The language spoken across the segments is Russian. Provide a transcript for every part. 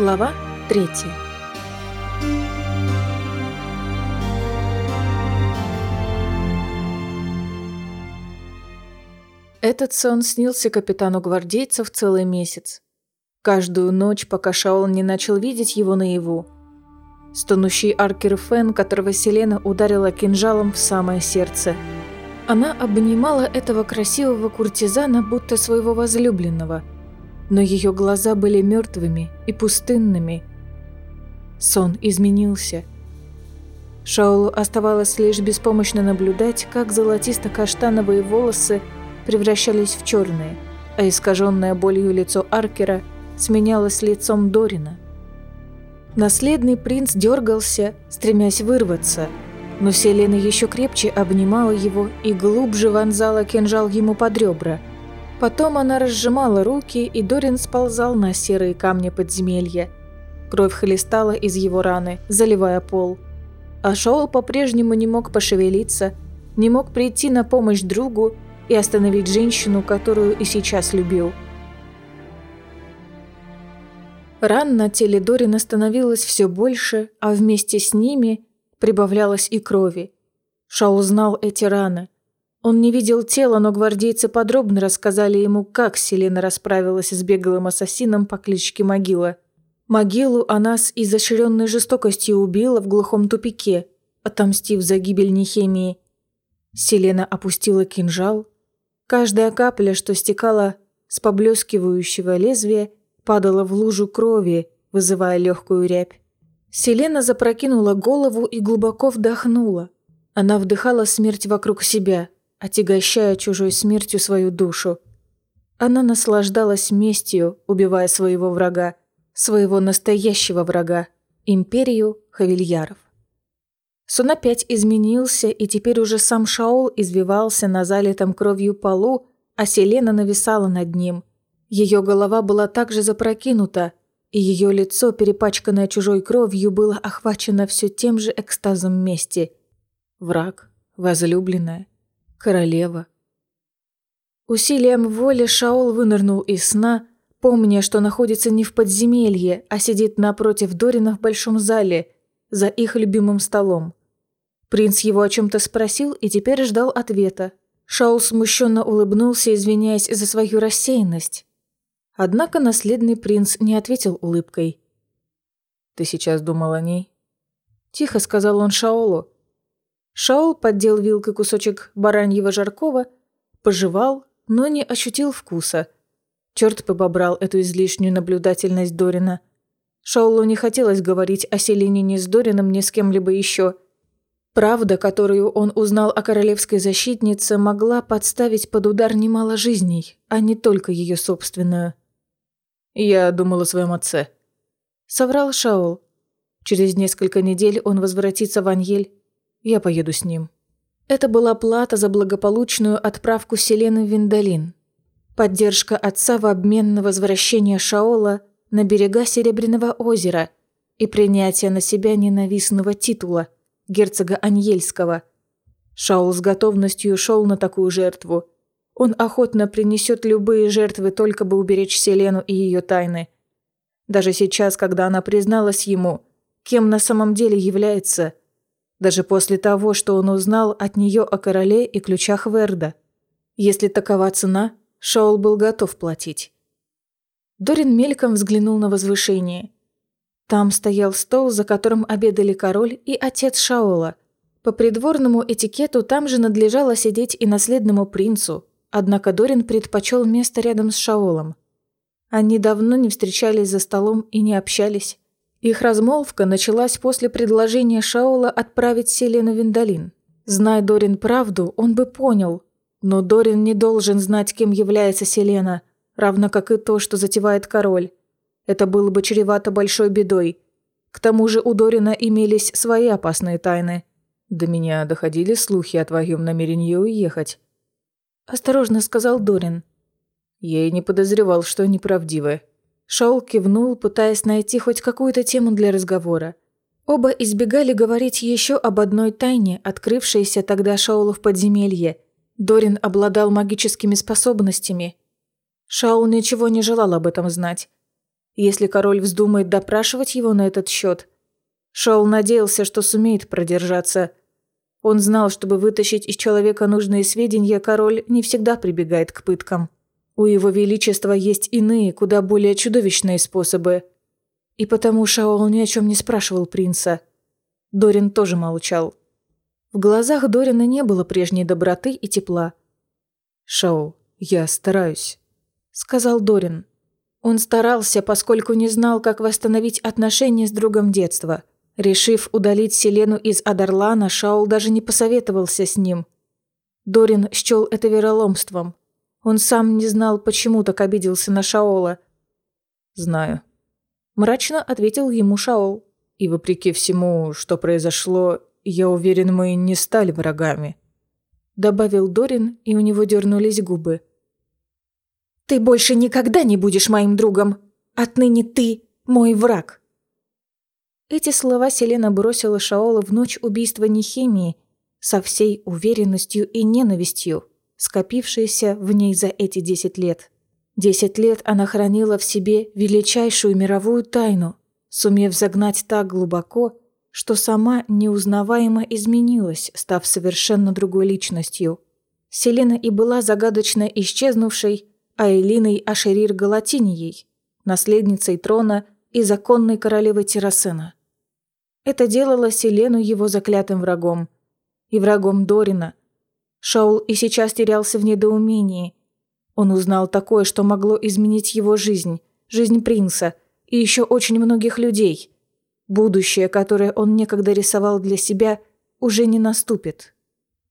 Глава третья. Этот сон снился капитану гвардейцев целый месяц. Каждую ночь, пока Шаол не начал видеть его наяву. Стонущий аркер Фен, которого Селена ударила кинжалом в самое сердце. Она обнимала этого красивого куртизана, будто своего возлюбленного – но ее глаза были мертвыми и пустынными. Сон изменился. Шаулу оставалось лишь беспомощно наблюдать, как золотисто-каштановые волосы превращались в черные, а искаженное болью лицо Аркера сменялось лицом Дорина. Наследный принц дергался, стремясь вырваться, но Селена еще крепче обнимала его и глубже вонзала кинжал ему под ребра – Потом она разжимала руки, и Дорин сползал на серые камни подземелья. Кровь хлестала из его раны, заливая пол. А Шоул по-прежнему не мог пошевелиться, не мог прийти на помощь другу и остановить женщину, которую и сейчас любил. Ран на теле Дорина становилось все больше, а вместе с ними прибавлялось и крови. Шаул знал эти раны – он не видел тела, но гвардейцы подробно рассказали ему, как Селена расправилась с беглым ассасином по кличке Могила. Могилу она с изощренной жестокостью убила в глухом тупике, отомстив за гибель Нехемии. Селена опустила кинжал. Каждая капля, что стекала с поблескивающего лезвия, падала в лужу крови, вызывая легкую рябь. Селена запрокинула голову и глубоко вдохнула. Она вдыхала смерть вокруг себя – отягощая чужой смертью свою душу. Она наслаждалась местью, убивая своего врага, своего настоящего врага, империю Хавильяров. Сон опять изменился, и теперь уже сам Шаол извивался на залитом кровью полу, а Селена нависала над ним. Ее голова была также запрокинута, и ее лицо, перепачканное чужой кровью, было охвачено все тем же экстазом мести. Враг, возлюбленная, королева. Усилием воли Шаол вынырнул из сна, помня, что находится не в подземелье, а сидит напротив Дорина в большом зале, за их любимым столом. Принц его о чем-то спросил и теперь ждал ответа. Шаул смущенно улыбнулся, извиняясь за свою рассеянность. Однако наследный принц не ответил улыбкой. «Ты сейчас думал о ней?» Тихо сказал он Шаолу, Шаул поддел вилкой кусочек бараньего жаркого, пожевал, но не ощутил вкуса. Черт побобрал эту излишнюю наблюдательность Дорина. Шаулу не хотелось говорить о Селине ни с Дорином, ни с кем-либо еще. Правда, которую он узнал о королевской защитнице, могла подставить под удар немало жизней, а не только ее собственную. «Я думал о своем отце», — соврал Шаул. Через несколько недель он возвратится в Аньель я поеду с ним». Это была плата за благополучную отправку Селены в Виндалин. Поддержка отца в обмен на возвращение Шаола на берега Серебряного озера и принятие на себя ненавистного титула герцога Аньельского. Шаол с готовностью шел на такую жертву. Он охотно принесет любые жертвы, только бы уберечь Селену и ее тайны. Даже сейчас, когда она призналась ему, кем на самом деле является – даже после того, что он узнал от нее о короле и ключах Верда. Если такова цена, Шаол был готов платить. Дорин мельком взглянул на возвышение. Там стоял стол, за которым обедали король и отец Шаола. По придворному этикету там же надлежало сидеть и наследному принцу, однако Дорин предпочел место рядом с Шаолом. Они давно не встречались за столом и не общались. Их размолвка началась после предложения Шаула отправить Селену Виндалин. Зная Дорин правду, он бы понял. Но Дорин не должен знать, кем является Селена, равно как и то, что затевает король. Это было бы чревато большой бедой. К тому же у Дорина имелись свои опасные тайны. До меня доходили слухи о твоем намерении уехать. Осторожно сказал Дорин. Я и не подозревал, что они правдивы. Шаул кивнул, пытаясь найти хоть какую-то тему для разговора. Оба избегали говорить еще об одной тайне, открывшейся тогда Шаулу в подземелье. Дорин обладал магическими способностями. Шаул ничего не желал об этом знать. если король вздумает допрашивать его на этот счет. Шоул надеялся, что сумеет продержаться. Он знал, чтобы вытащить из человека нужные сведения, король не всегда прибегает к пыткам. У его величества есть иные, куда более чудовищные способы. И потому Шаол ни о чем не спрашивал принца. Дорин тоже молчал. В глазах Дорина не было прежней доброты и тепла. «Шаол, я стараюсь», — сказал Дорин. Он старался, поскольку не знал, как восстановить отношения с другом детства. Решив удалить Селену из Адарлана, Шаул даже не посоветовался с ним. Дорин счел это вероломством. Он сам не знал, почему так обиделся на Шаола. «Знаю», – мрачно ответил ему Шаол. «И вопреки всему, что произошло, я уверен, мы не стали врагами», – добавил Дорин, и у него дернулись губы. Ты больше никогда не будешь моим другом. Отныне ты мой враг. Эти слова Селена бросила Шаола в ночь убийства Нехемии со всей уверенностью и ненавистью, скопившейся в ней за эти десять лет. Десять лет она хранила в себе величайшую мировую тайну, сумев загнать так глубоко, что сама неузнаваемо изменилась, став совершенно другой личностью. Селена и была загадочно исчезнувшей, Айлиной Ашерир Галатинией, наследницей трона и законной королевой Террасена. Это делало Селену его заклятым врагом. И врагом Дорина. Шаул и сейчас терялся в недоумении. Он узнал такое, что могло изменить его жизнь, жизнь принца и еще очень многих людей. Будущее, которое он некогда рисовал для себя, уже не наступит.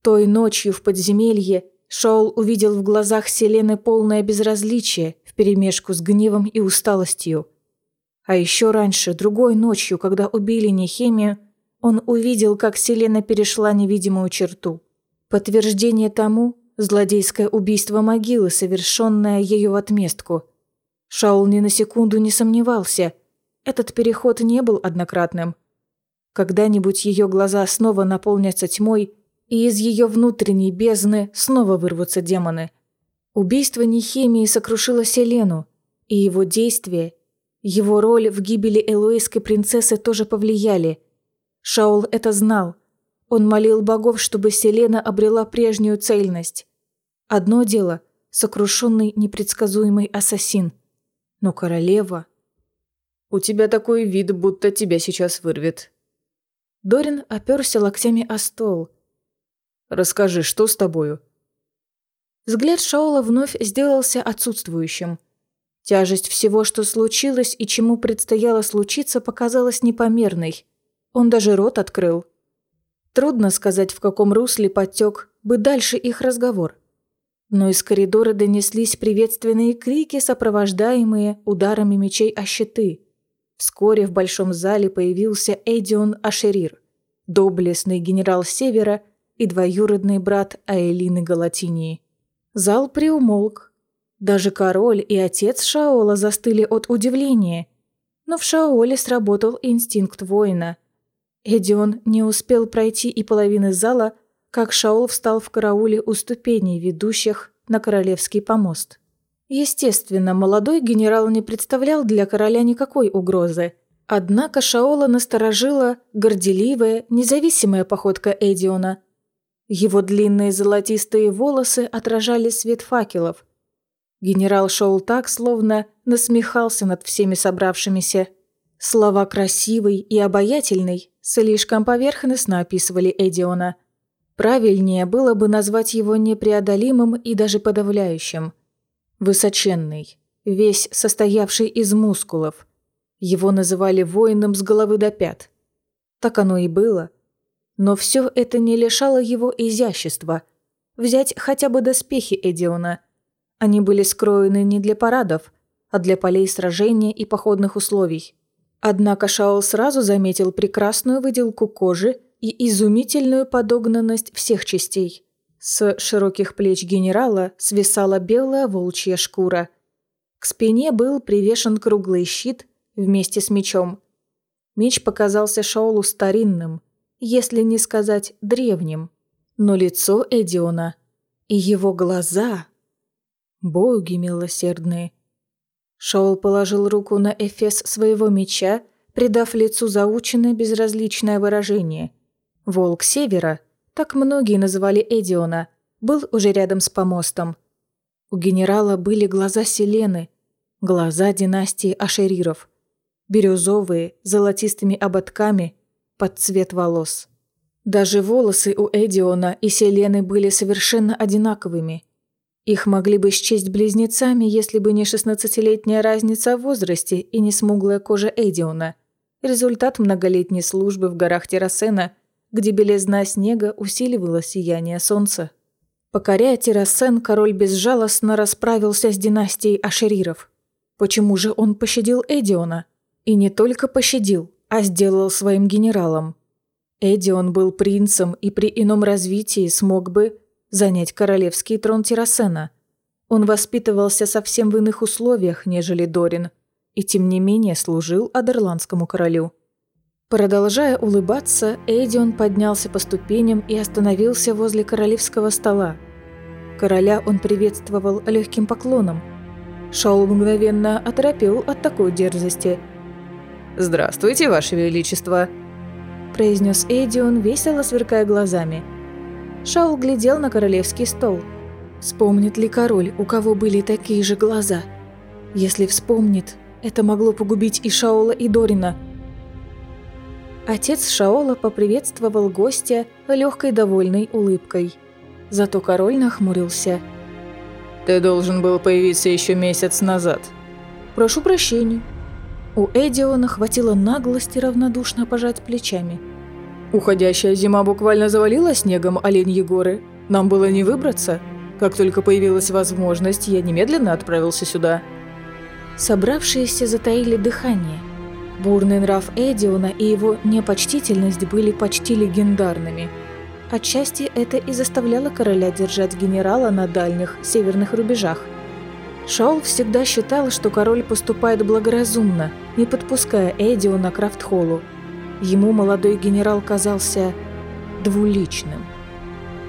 Той ночью в подземелье Шоул увидел в глазах Селены полное безразличие вперемешку с гневом и усталостью. А еще раньше, другой ночью, когда убили Нехемию, он увидел, как Селена перешла невидимую черту. Подтверждение тому – злодейское убийство могилы, совершенное ею в отместку. Шаул ни на секунду не сомневался. Этот переход не был однократным. Когда-нибудь ее глаза снова наполнятся тьмой – и из ее внутренней бездны снова вырвутся демоны. Убийство Нехемии сокрушило Селену, и его действия, его роль в гибели элуэйской принцессы тоже повлияли. Шаул это знал. Он молил богов, чтобы Селена обрела прежнюю цельность. Одно дело – сокрушенный непредсказуемый ассасин. Но королева... «У тебя такой вид, будто тебя сейчас вырвет». Дорин оперся локтями о стол – Расскажи, что с тобою?» Взгляд Шаола вновь сделался отсутствующим. Тяжесть всего, что случилось и чему предстояло случиться, показалась непомерной. Он даже рот открыл. Трудно сказать, в каком русле подтек бы дальше их разговор. Но из коридора донеслись приветственные крики, сопровождаемые ударами мечей о щиты. Вскоре в большом зале появился Эдион Ашерир, доблестный генерал Севера и двоюродный брат Аэлины Галатинии. Зал приумолк. Даже король и отец Шаола застыли от удивления. Но в Шаоле сработал инстинкт воина. Эдион не успел пройти и половины зала, как Шаол встал в карауле у ступеней, ведущих на королевский помост. Естественно, молодой генерал не представлял для короля никакой угрозы. Однако Шаола насторожила горделивая, независимая походка Эдиона – его длинные золотистые волосы отражали свет факелов. Генерал шел так, словно насмехался над всеми собравшимися. Слова «красивый» и «обаятельный» слишком поверхностно описывали Эдиона. Правильнее было бы назвать его непреодолимым и даже подавляющим. Высоченный, весь состоявший из мускулов. Его называли воином с головы до пят. Так оно и было – но все это не лишало его изящества. Взять хотя бы доспехи Эдиона. Они были скроены не для парадов, а для полей сражения и походных условий. Однако Шаол сразу заметил прекрасную выделку кожи и изумительную подогнанность всех частей. С широких плеч генерала свисала белая волчья шкура. К спине был привешен круглый щит вместе с мечом. Меч показался Шаолу старинным – если не сказать древним. Но лицо Эдиона и его глаза... Боги милосердные. Шаул положил руку на эфес своего меча, придав лицу заученное безразличное выражение. Волк Севера, так многие называли Эдиона, был уже рядом с помостом. У генерала были глаза Селены, глаза династии Ашериров, бирюзовые, золотистыми ободками, под цвет волос. Даже волосы у Эдиона и Селены были совершенно одинаковыми. Их могли бы счесть близнецами, если бы не шестнадцатилетняя разница в возрасте и не смуглая кожа Эдиона. Результат многолетней службы в горах Террасена, где белизна снега усиливала сияние солнца. Покоряя Террасен, король безжалостно расправился с династией Ашериров. Почему же он пощадил Эдиона? И не только пощадил, а сделал своим генералом. Эдион был принцем и при ином развитии смог бы занять королевский трон Террасена. Он воспитывался совсем в иных условиях, нежели Дорин, и тем не менее служил Адерландскому королю. Продолжая улыбаться, Эдион поднялся по ступеням и остановился возле королевского стола. Короля он приветствовал легким поклоном. Шаул мгновенно оторопел от такой дерзости. «Здравствуйте, Ваше Величество!» произнес Эдион, весело сверкая глазами. Шаул глядел на королевский стол. Вспомнит ли король, у кого были такие же глаза? Если вспомнит, это могло погубить и Шаула, и Дорина. Отец Шаола поприветствовал гостя легкой довольной улыбкой. Зато король нахмурился. «Ты должен был появиться еще месяц назад». «Прошу прощения». У Эдиона хватило наглости равнодушно пожать плечами. Уходящая зима буквально завалила снегом оленьи горы. Нам было не выбраться. Как только появилась возможность, я немедленно отправился сюда. Собравшиеся затаили дыхание. Бурный нрав Эдиона и его непочтительность были почти легендарными. Отчасти это и заставляло короля держать генерала на дальних северных рубежах. Шаул всегда считал, что король поступает благоразумно, не подпуская Эдиона к Крафтхоллу, Ему молодой генерал казался двуличным.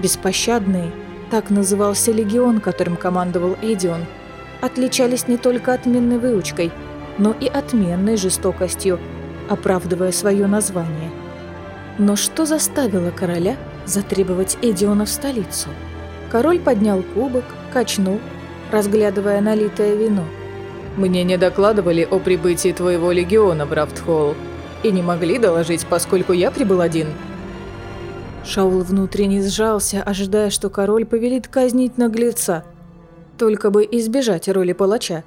Беспощадный, так назывался легион, которым командовал Эдион, отличались не только отменной выучкой, но и отменной жестокостью, оправдывая свое название. Но что заставило короля затребовать Эдиона в столицу? Король поднял кубок, качнул, разглядывая налитое вино. «Мне не докладывали о прибытии твоего легиона, Брафтхолл», и не могли доложить, поскольку я прибыл один». Шаул внутренне сжался, ожидая, что король повелит казнить наглеца, только бы избежать роли палача.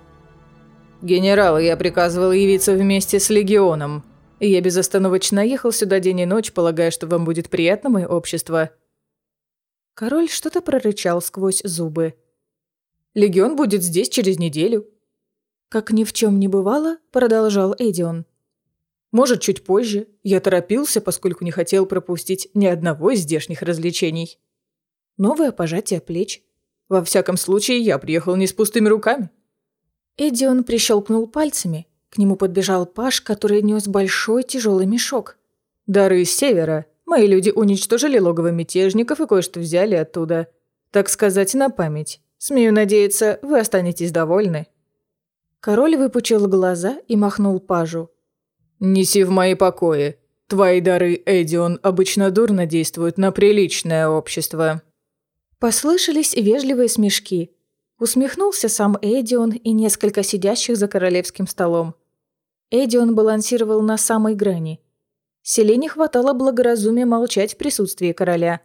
«Генерал, я приказывал явиться вместе с легионом. Я безостановочно ехал сюда день и ночь, полагая, что вам будет приятно мое общество». Король что-то прорычал сквозь зубы. «Легион будет здесь через неделю». Как ни в чем не бывало, продолжал Эдион. Может, чуть позже. Я торопился, поскольку не хотел пропустить ни одного из здешних развлечений. Новое пожатие плеч. Во всяком случае, я приехал не с пустыми руками. Эдион прищелкнул пальцами. К нему подбежал Паш, который нес большой тяжелый мешок. «Дары из севера. Мои люди уничтожили логово мятежников и кое-что взяли оттуда. Так сказать, на память. Смею надеяться, вы останетесь довольны». Король выпучил глаза и махнул Пажу. «Неси в мои покои. Твои дары, Эдион, обычно дурно действуют на приличное общество». Послышались вежливые смешки. Усмехнулся сам Эдион и несколько сидящих за королевским столом. Эдион балансировал на самой грани. Селе хватало благоразумия молчать в присутствии короля.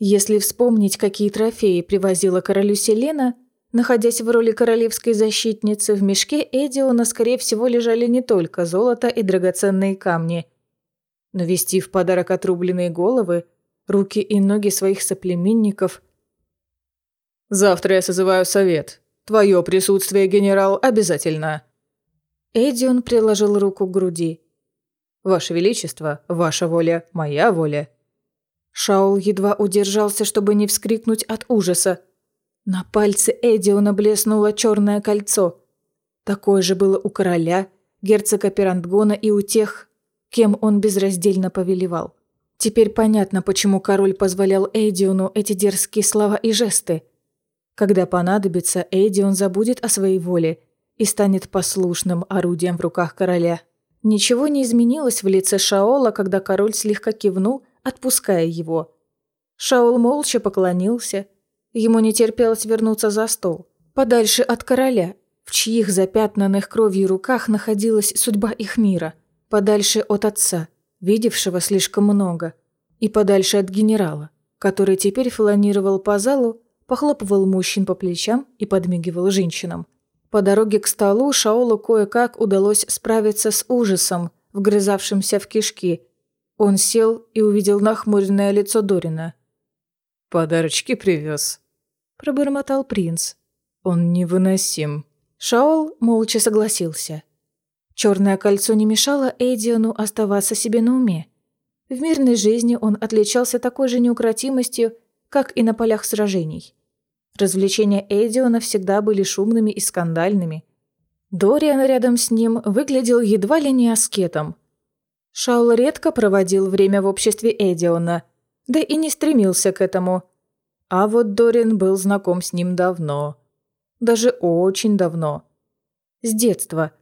Если вспомнить, какие трофеи привозила королю Селена, Находясь в роли королевской защитницы, в мешке Эдиона, скорее всего, лежали не только золото и драгоценные камни. Но вести в подарок отрубленные головы, руки и ноги своих соплеменников... «Завтра я созываю совет. Твое присутствие, генерал, обязательно». Эдион приложил руку к груди. «Ваше Величество, ваша воля, моя воля». Шаул едва удержался, чтобы не вскрикнуть от ужаса. На пальце Эдиона блеснуло черное кольцо. Такое же было у короля, герцога Пирантгона и у тех, кем он безраздельно повелевал. Теперь понятно, почему король позволял Эдиону эти дерзкие слова и жесты. Когда понадобится, Эдион забудет о своей воле, и станет послушным орудием в руках короля. Ничего не изменилось в лице Шаола, когда король слегка кивнул, отпуская его. Шаол молча поклонился. Ему не терпелось вернуться за стол, подальше от короля, в чьих запятнанных кровью руках находилась судьба их мира, подальше от отца, видевшего слишком много, и подальше от генерала, который теперь фланировал по залу, похлопывал мужчин по плечам и подмигивал женщинам. По дороге к столу Шаолу кое-как удалось справиться с ужасом, вгрызавшимся в кишки. Он сел и увидел нахмуренное лицо Дорина. «Подарочки привез», – пробормотал принц. «Он невыносим». Шаол молча согласился. Черное кольцо не мешало Эдиону оставаться себе на уме. В мирной жизни он отличался такой же неукротимостью, как и на полях сражений. Развлечения Эдиона всегда были шумными и скандальными. Дориан рядом с ним выглядел едва ли не аскетом. Шаул редко проводил время в обществе Эдиона, да и не стремился к этому. А вот Дориан был знаком с ним давно. Даже очень давно. С детства.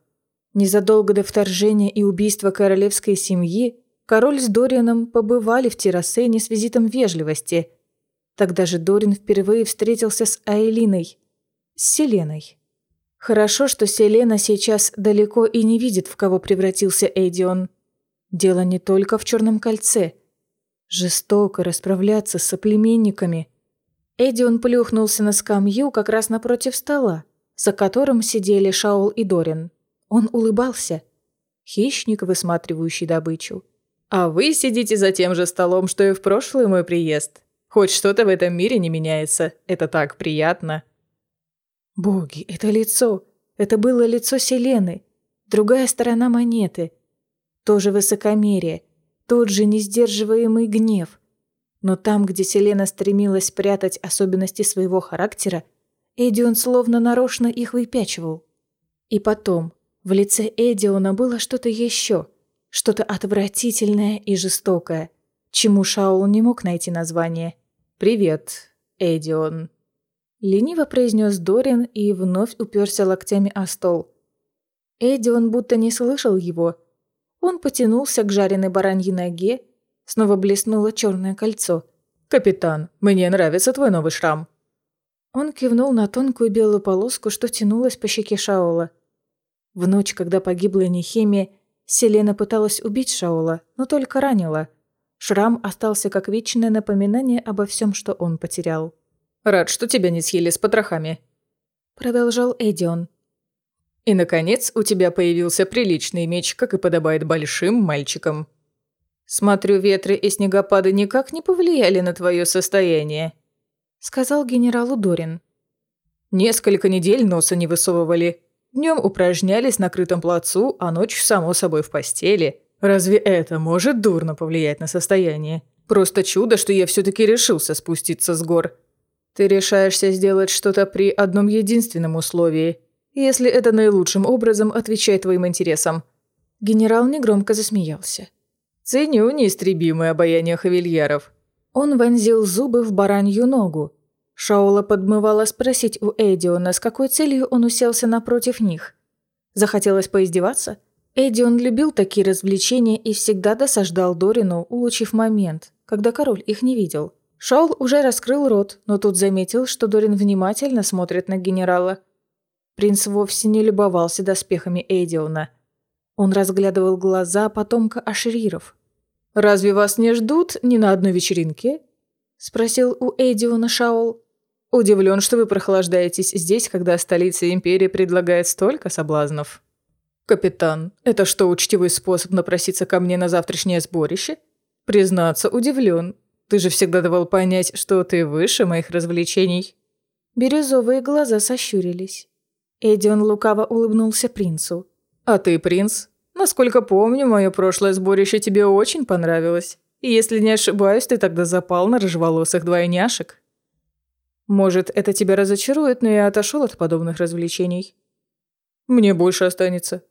Незадолго до вторжения и убийства королевской семьи король с Дорианом побывали в Террасене с визитом вежливости – Тогда же Дорин впервые встретился с Айлиной, с Селеной. Хорошо, что Селена сейчас далеко и не видит, в кого превратился Эдион. Дело не только в Черном кольце. Жестоко расправляться с соплеменниками. Эдион плюхнулся на скамью как раз напротив стола, за которым сидели Шаул и Дорин. Он улыбался. Хищник, высматривающий добычу. «А вы сидите за тем же столом, что и в прошлый мой приезд», Хоть что-то в этом мире не меняется. Это так приятно. Боги, это лицо. Это было лицо Селены. Другая сторона монеты. Тоже высокомерие. Тот же несдерживаемый гнев. Но там, где Селена стремилась спрятать особенности своего характера, Эдион словно нарочно их выпячивал. И потом, в лице Эдиона было что-то еще, что-то отвратительное и жестокое, чему Шаул не мог найти название – «Привет, Эдион», — лениво произнес Дорин и вновь уперся локтями о стол. Эдион будто не слышал его. Он потянулся к жареной бараньей ноге, снова блеснуло черное кольцо. «Капитан, мне нравится твой новый шрам». Он кивнул на тонкую белую полоску, что тянулась по щеке Шаола. В ночь, когда погибла Нехемия, Селена пыталась убить Шаола, но только ранила — Шрам остался как вечное напоминание обо всем, что он потерял. «Рад, что тебя не съели с потрохами», — продолжал Эдион. «И, наконец, у тебя появился приличный меч, как и подобает большим мальчикам. Смотрю, ветры и снегопады никак не повлияли на твое состояние», — сказал генералу Дорин. «Несколько недель носа не высовывали. Днем упражнялись на крытом плацу, а ночью, само собой, в постели. Разве это может дурно повлиять на состояние? Просто чудо, что я все-таки решился спуститься с гор. Ты решаешься сделать что-то при одном единственном условии, если это наилучшим образом отвечает твоим интересам. Генерал негромко засмеялся. Ценю неистребимое обаяние хавильяров. Он вонзил зубы в баранью ногу. Шаула подмывала спросить у Эдиона, с какой целью он уселся напротив них. Захотелось поиздеваться – Эдион любил такие развлечения и всегда досаждал Дорину, улучив момент, когда король их не видел. Шаул уже раскрыл рот, но тут заметил, что Дорин внимательно смотрит на генерала. Принц вовсе не любовался доспехами Эдиона. Он разглядывал глаза потомка Ашриров. «Разве вас не ждут ни на одной вечеринке?» – спросил у Эдиона Шаул. «Удивлен, что вы прохлаждаетесь здесь, когда столица Империи предлагает столько соблазнов». «Капитан, это что, учтивый способ напроситься ко мне на завтрашнее сборище?» «Признаться, удивлен. Ты же всегда давал понять, что ты выше моих развлечений». Бирюзовые глаза сощурились. Эдион лукаво улыбнулся принцу. «А ты, принц? Насколько помню, мое прошлое сборище тебе очень понравилось. И если не ошибаюсь, ты тогда запал на рыжеволосых двойняшек». «Может, это тебя разочарует, но я отошел от подобных развлечений». «Мне больше останется»,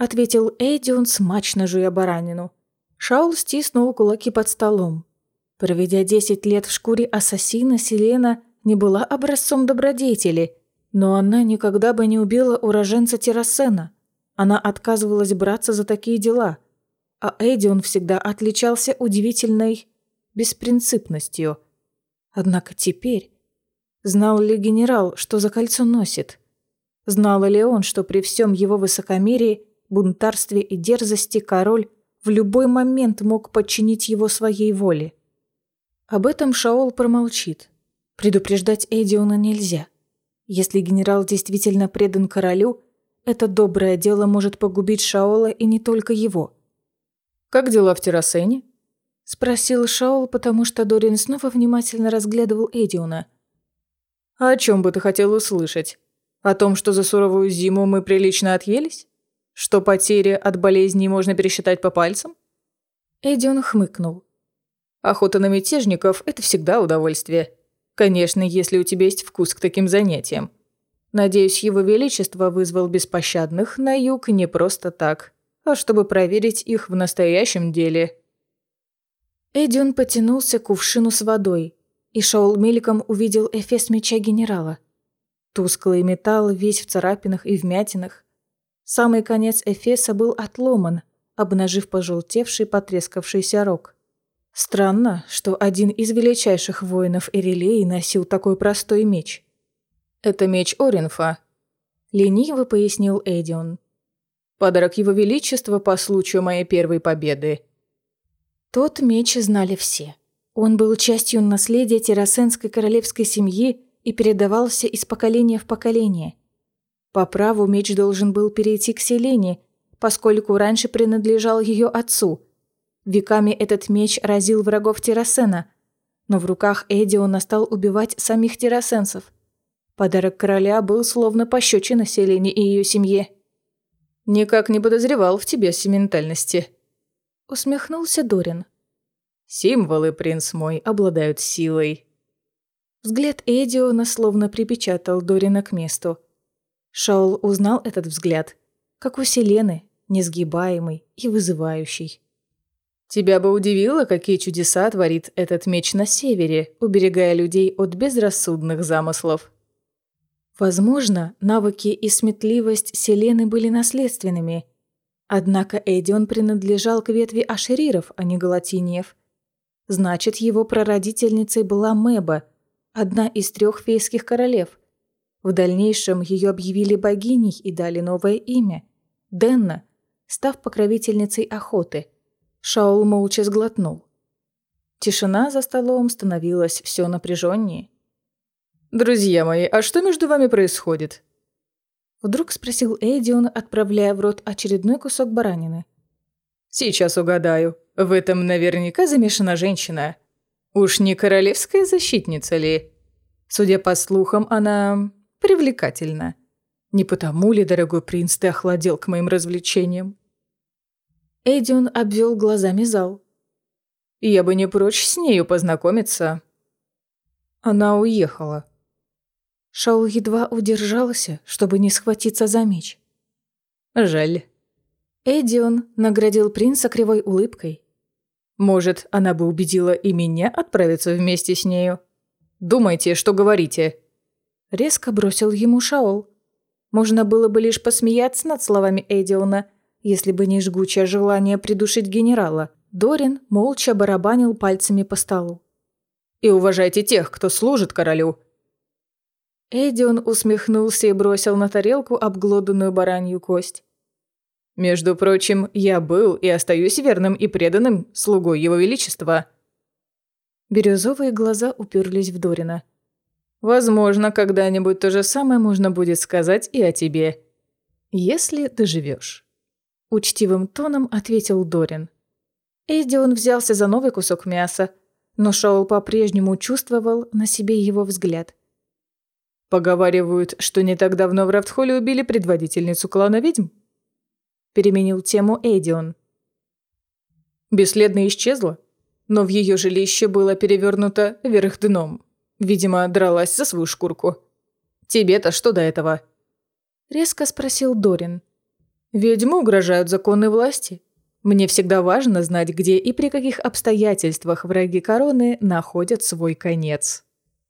ответил Эдион, смачно жуя баранину. Шаул стиснул кулаки под столом. Проведя десять лет в шкуре ассасина, Селена не была образцом добродетели. Но она никогда бы не убила уроженца Террасена. Она отказывалась браться за такие дела. А Эдион всегда отличался удивительной беспринципностью. Однако теперь... Знал ли генерал, что за кольцо носит? Знал ли он, что при всем его высокомерии, бунтарстве и дерзости король в любой момент мог подчинить его своей воле? Об этом Шаол промолчит. Предупреждать Эдиона нельзя. Если генерал действительно предан королю, это доброе дело может погубить Шаола и не только его. «Как дела в Террасене?» – спросил Шаол, потому что Дорин снова внимательно разглядывал Эдиона. «А о чем бы ты хотел услышать? О том, что за суровую зиму мы прилично отъелись? Что потери от болезней можно пересчитать по пальцам?» Эдион хмыкнул. «Охота на мятежников – это всегда удовольствие. Конечно, если у тебя есть вкус к таким занятиям. Надеюсь, его величество вызвал беспощадных на юг не просто так, а чтобы проверить их в настоящем деле». Эдион потянулся к кувшину с водой, и Шаул мельком увидел эфес меча генерала. Тусклый металл весь в царапинах и вмятинах. Самый конец эфеса был отломан, обнажив пожелтевший потрескавшийся рог. Странно, что один из величайших воинов Эрилеи носил такой простой меч. «Это меч Оринфа», — лениво пояснил Эдион. «Подарок его величества по случаю моей первой победы». Тот меч знали все. Он был частью наследия террасенской королевской семьи и передавался из поколения в поколение. По праву меч должен был перейти к Селене, поскольку раньше принадлежал ее отцу – Веками этот меч разил врагов Террасена, но в руках Эдиона стал убивать самих террасенцев. Подарок короля был словно пощечина Селине и ее семье. «Никак не подозревал в тебе сементальности», — усмехнулся Дорин. «Символы, принц мой, обладают силой». Взгляд Эдиона словно припечатал Дорина к месту. Шаул узнал этот взгляд, как у Селены, несгибаемый и вызывающий. Тебя бы удивило, какие чудеса творит этот меч на севере, уберегая людей от безрассудных замыслов. Возможно, навыки и сметливость Селены были наследственными. Однако Эдион принадлежал к ветви ашериров, а не галатиниев. Значит, его прародительницей была Мэба, одна из трех фейских королев. В дальнейшем ее объявили богиней и дали новое имя – Денна, став покровительницей охоты – Шаул молча сглотнул. Тишина за столом становилась все напряженнее. «Друзья мои, а что между вами происходит?» Вдруг спросил Эдион, отправляя в рот очередной кусок баранины. «Сейчас угадаю. В этом наверняка замешана женщина. Уж не королевская защитница ли? Судя по слухам, она привлекательна. Не потому ли, дорогой принц, ты охладел к моим развлечениям?» Эдион обвел глазами зал. «Я бы не прочь с нею познакомиться». Она уехала. Шаул едва удержался, чтобы не схватиться за меч. «Жаль». Эдион наградил принца кривой улыбкой. «Может, она бы убедила и меня отправиться вместе с нею? Думайте, что говорите». Резко бросил ему Шаол. Можно было бы лишь посмеяться над словами Эдиона – если бы не жгучее желание придушить генерала. Дорин молча барабанил пальцами по столу. «И уважайте тех, кто служит королю!» Эдион усмехнулся и бросил на тарелку обглоданную баранью кость. «Между прочим, я был и остаюсь верным и преданным слугой его величества». Бирюзовые глаза уперлись в Дорина. «Возможно, когда-нибудь то же самое можно будет сказать и о тебе, если доживешь». Учтивым тоном ответил Дорин. Эдион взялся за новый кусок мяса, но Шаул по-прежнему чувствовал на себе его взгляд. «Поговаривают, что не так давно в Рафтхолле убили предводительницу клана ведьм?» Переменил тему Эдион. Бесследно исчезла, но в ее жилище было перевернуто вверх дном. Видимо, дралась за свою шкурку. «Тебе-то что до этого?» Резко спросил Дорин. Ведьмы угрожают законной власти. Мне всегда важно знать, где и при каких обстоятельствах враги короны находят свой конец.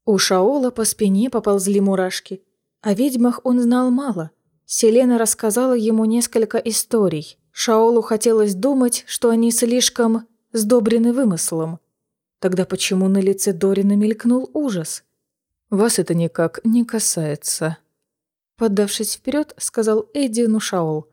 У Шаола по спине поползли мурашки. О ведьмах он знал мало. Селена рассказала ему несколько историй. Шаолу хотелось думать, что они слишком сдобрены вымыслом. Тогда почему на лице Дорина мелькнул ужас? «Вас это никак не касается», — поддавшись вперед, сказал Эдиону Шаол.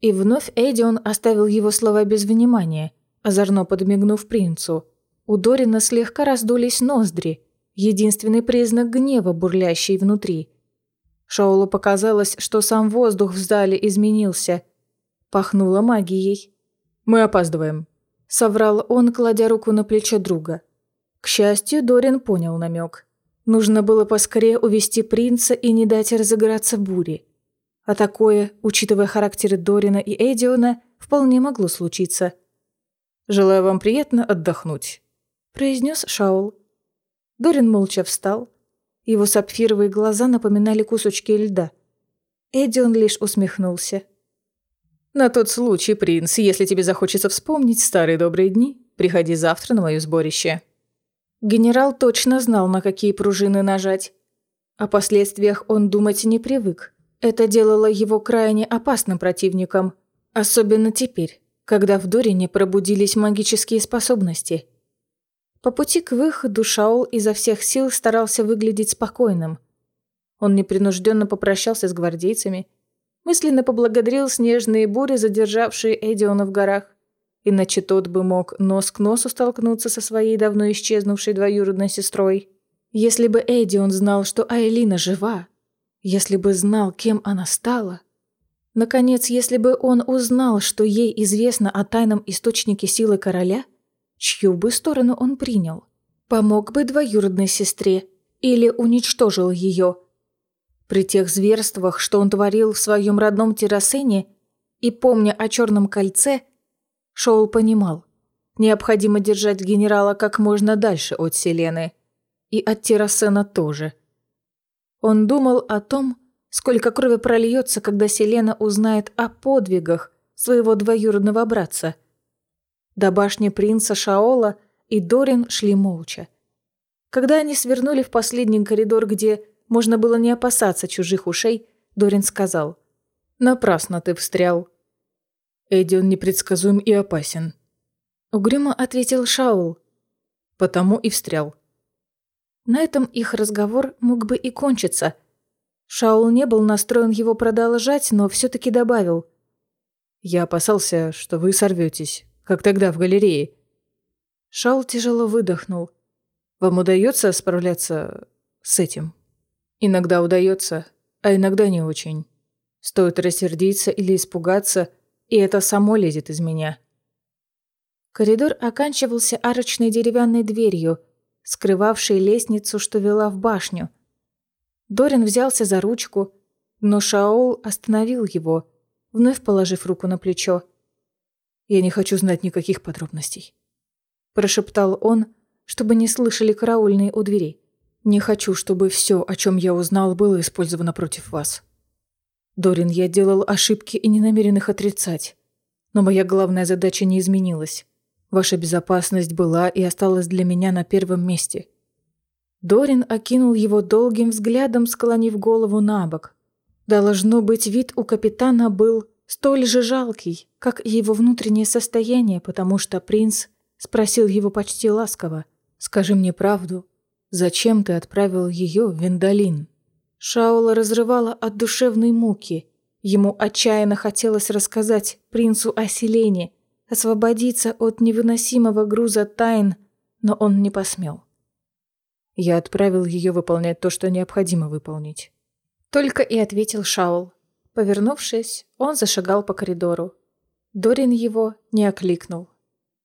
И вновь Эдион оставил его слова без внимания, озорно подмигнув принцу. У Дорина слегка раздулись ноздри, единственный признак гнева, бурлящий внутри. Шаолу показалось, что сам воздух в зале изменился. Пахнуло магией. «Мы опаздываем», — соврал он, кладя руку на плечо друга. К счастью, Дорин понял намек. Нужно было поскорее увести принца и не дать разыграться буре. А такое, учитывая характеры Дорина и Эдиона, вполне могло случиться. «Желаю вам приятно отдохнуть», – произнес Шаул. Дорин молча встал. Его сапфировые глаза напоминали кусочки льда. Эдион лишь усмехнулся. «На тот случай, принц, если тебе захочется вспомнить старые добрые дни, приходи завтра на мое сборище». Генерал точно знал, на какие пружины нажать. О последствиях он думать не привык. Это делало его крайне опасным противником. Особенно теперь, когда в Дорине пробудились магические способности. По пути к выходу Шаол изо всех сил старался выглядеть спокойным. Он непринужденно попрощался с гвардейцами, мысленно поблагодарил снежные бури, задержавшие Эдиона в горах, иначе тот бы мог нос к носу столкнуться со своей давно исчезнувшей двоюродной сестрой. Если бы Эдион знал, что Айлина жива, если бы знал, кем она стала. Наконец, если бы он узнал, что ей известно о тайном источнике силы короля, чью бы сторону он принял? Помог бы двоюродной сестре или уничтожил ее? При тех зверствах, что он творил в своем родном террасене, и помня о черном кольце, Шоул понимал, необходимо держать генерала как можно дальше от Селены. И от Террасена тоже. Он думал о том, сколько крови прольется, когда Селена узнает о подвигах своего двоюродного братца. До башни принца Шаола и Дорин шли молча. Когда они свернули в последний коридор, где можно было не опасаться чужих ушей, Дорин сказал. «Напрасно ты встрял. Эдион непредсказуем и опасен. Угрюмо ответил Шаул. Потому и встрял. На этом их разговор мог бы и кончиться. Шаул не был настроен его продолжать, но все-таки добавил. «Я опасался, что вы сорветесь, как тогда в галерее». Шаул тяжело выдохнул. «Вам удается справляться с этим?» «Иногда удается, а иногда не очень. Стоит рассердиться или испугаться – и это само лезет из меня. Коридор оканчивался арочной деревянной дверью, скрывавшей лестницу, что вела в башню. Дорин взялся за ручку, но Шаол остановил его, вновь положив руку на плечо. «Я не хочу знать никаких подробностей», – прошептал он, чтобы не слышали караульные у двери. «Не хочу, чтобы все, о чем я узнал, было использовано против вас». Дорин, я делал ошибки и не намерен их отрицать. Но моя главная задача не изменилась. Ваша безопасность была и осталась для меня на первом месте. Дорин окинул его долгим взглядом, склонив голову на бок. Должно быть, вид у капитана был столь же жалкий, как и его внутреннее состояние, потому что принц спросил его почти ласково. «Скажи мне правду, зачем ты отправил ее в Виндалин?» Шаула разрывала от душевной муки. Ему отчаянно хотелось рассказать принцу о Селене, освободиться от невыносимого груза тайн, но он не посмел. Я отправил ее выполнять то, что необходимо выполнить. Только и ответил Шаул. Повернувшись, он зашагал по коридору. Дорин его не окликнул.